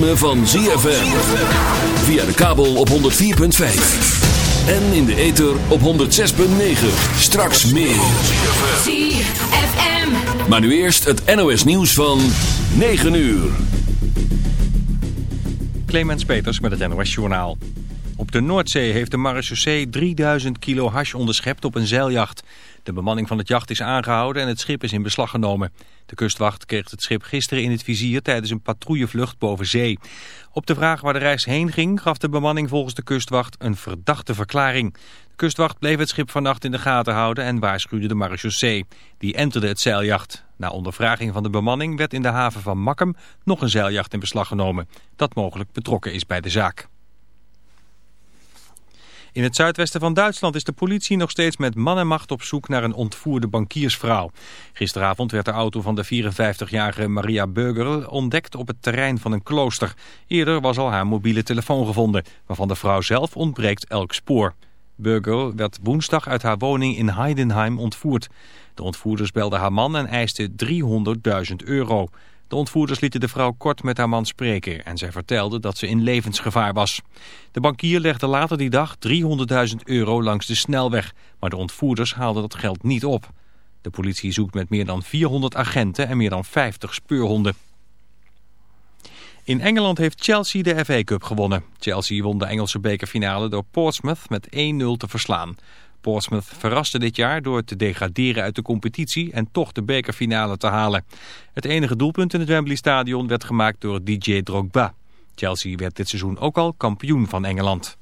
ritme van ZFM. Via de kabel op 104.5. En in de ether op 106.9. Straks meer. ZFM. Maar nu eerst het NOS nieuws van 9 uur. Clemens Peters met het NOS Journaal. Op de Noordzee heeft de marechaussee 3000 kilo hash onderschept op een zeiljacht. De bemanning van het jacht is aangehouden en het schip is in beslag genomen. Kustwacht kreeg het schip gisteren in het vizier tijdens een patrouillevlucht boven zee. Op de vraag waar de reis heen ging gaf de bemanning volgens de kustwacht een verdachte verklaring. De kustwacht bleef het schip vannacht in de gaten houden en waarschuwde de marechaussee. Die enterde het zeiljacht. Na ondervraging van de bemanning werd in de haven van Makkum nog een zeiljacht in beslag genomen. Dat mogelijk betrokken is bij de zaak. In het zuidwesten van Duitsland is de politie nog steeds met man en macht op zoek naar een ontvoerde bankiersvrouw. Gisteravond werd de auto van de 54-jarige Maria Bögerl ontdekt op het terrein van een klooster. Eerder was al haar mobiele telefoon gevonden, waarvan de vrouw zelf ontbreekt elk spoor. Bögerl werd woensdag uit haar woning in Heidenheim ontvoerd. De ontvoerders belden haar man en eisten 300.000 euro. De ontvoerders lieten de vrouw kort met haar man spreken en zij vertelde dat ze in levensgevaar was. De bankier legde later die dag 300.000 euro langs de snelweg, maar de ontvoerders haalden dat geld niet op. De politie zoekt met meer dan 400 agenten en meer dan 50 speurhonden. In Engeland heeft Chelsea de FA Cup gewonnen. Chelsea won de Engelse bekerfinale door Portsmouth met 1-0 te verslaan. Portsmouth verraste dit jaar door te degraderen uit de competitie en toch de bekerfinale te halen. Het enige doelpunt in het Wembley Stadion werd gemaakt door DJ Drogba. Chelsea werd dit seizoen ook al kampioen van Engeland.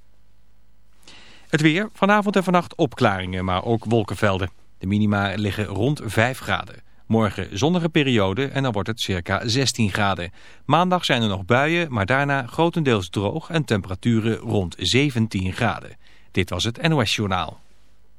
Het weer, vanavond en vannacht opklaringen, maar ook wolkenvelden. De minima liggen rond 5 graden. Morgen zonnige periode en dan wordt het circa 16 graden. Maandag zijn er nog buien, maar daarna grotendeels droog en temperaturen rond 17 graden. Dit was het NOS Journaal.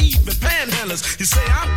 even panhandlers. You say I'm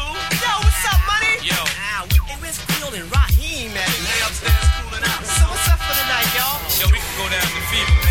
Ah, hey, where's Field and Raheem at? They upstairs cooling out. So what's up for the night, y'all? Yo, we can go down to Fever, man.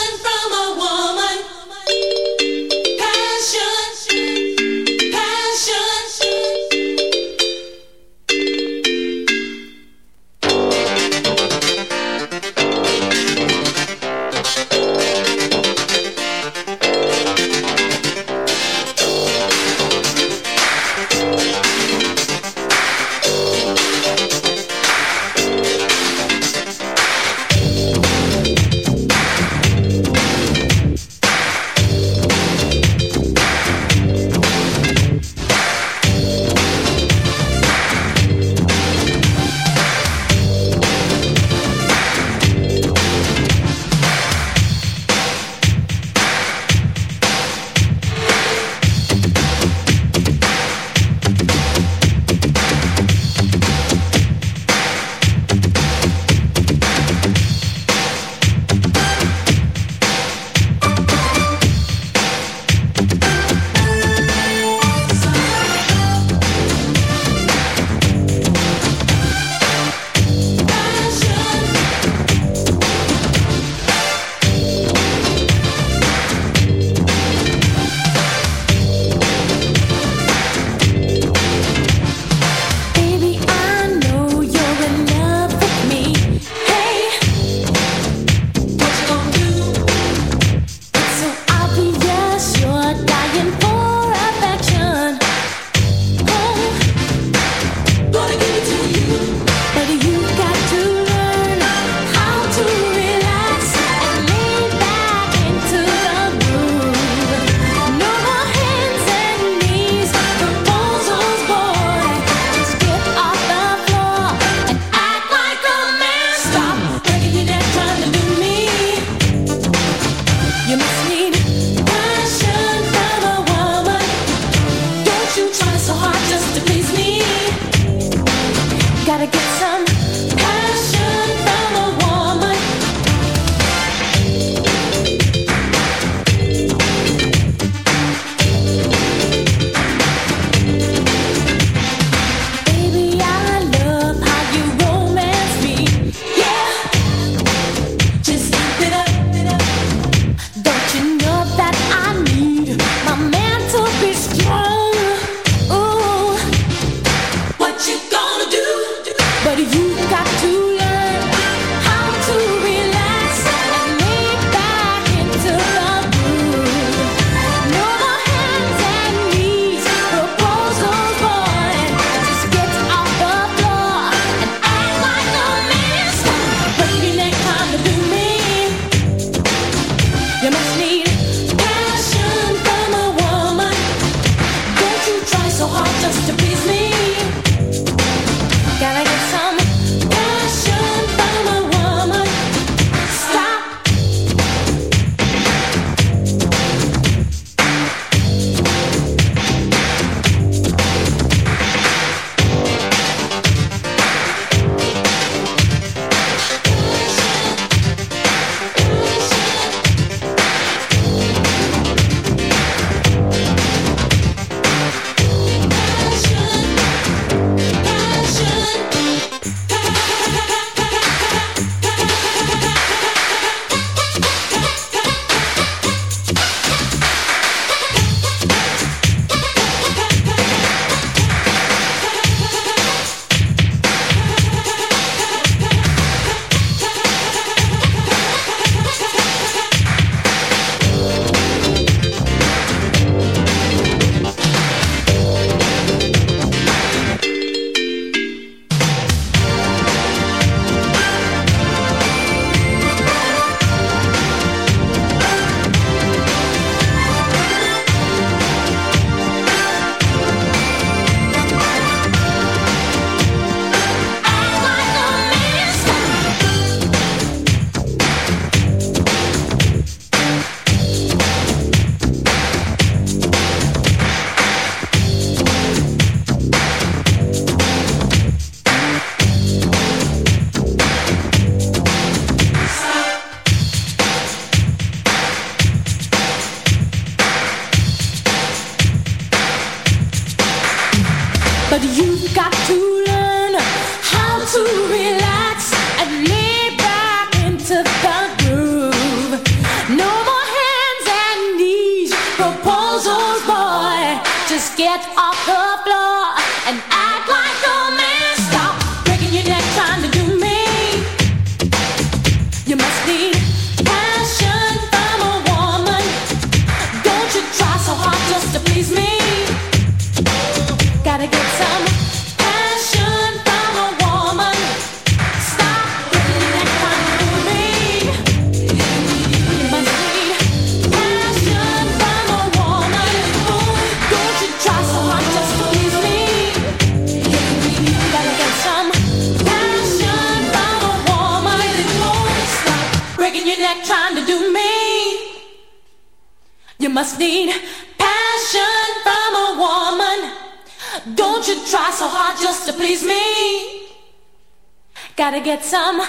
Get some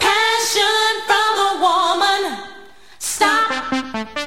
passion from a woman. Stop.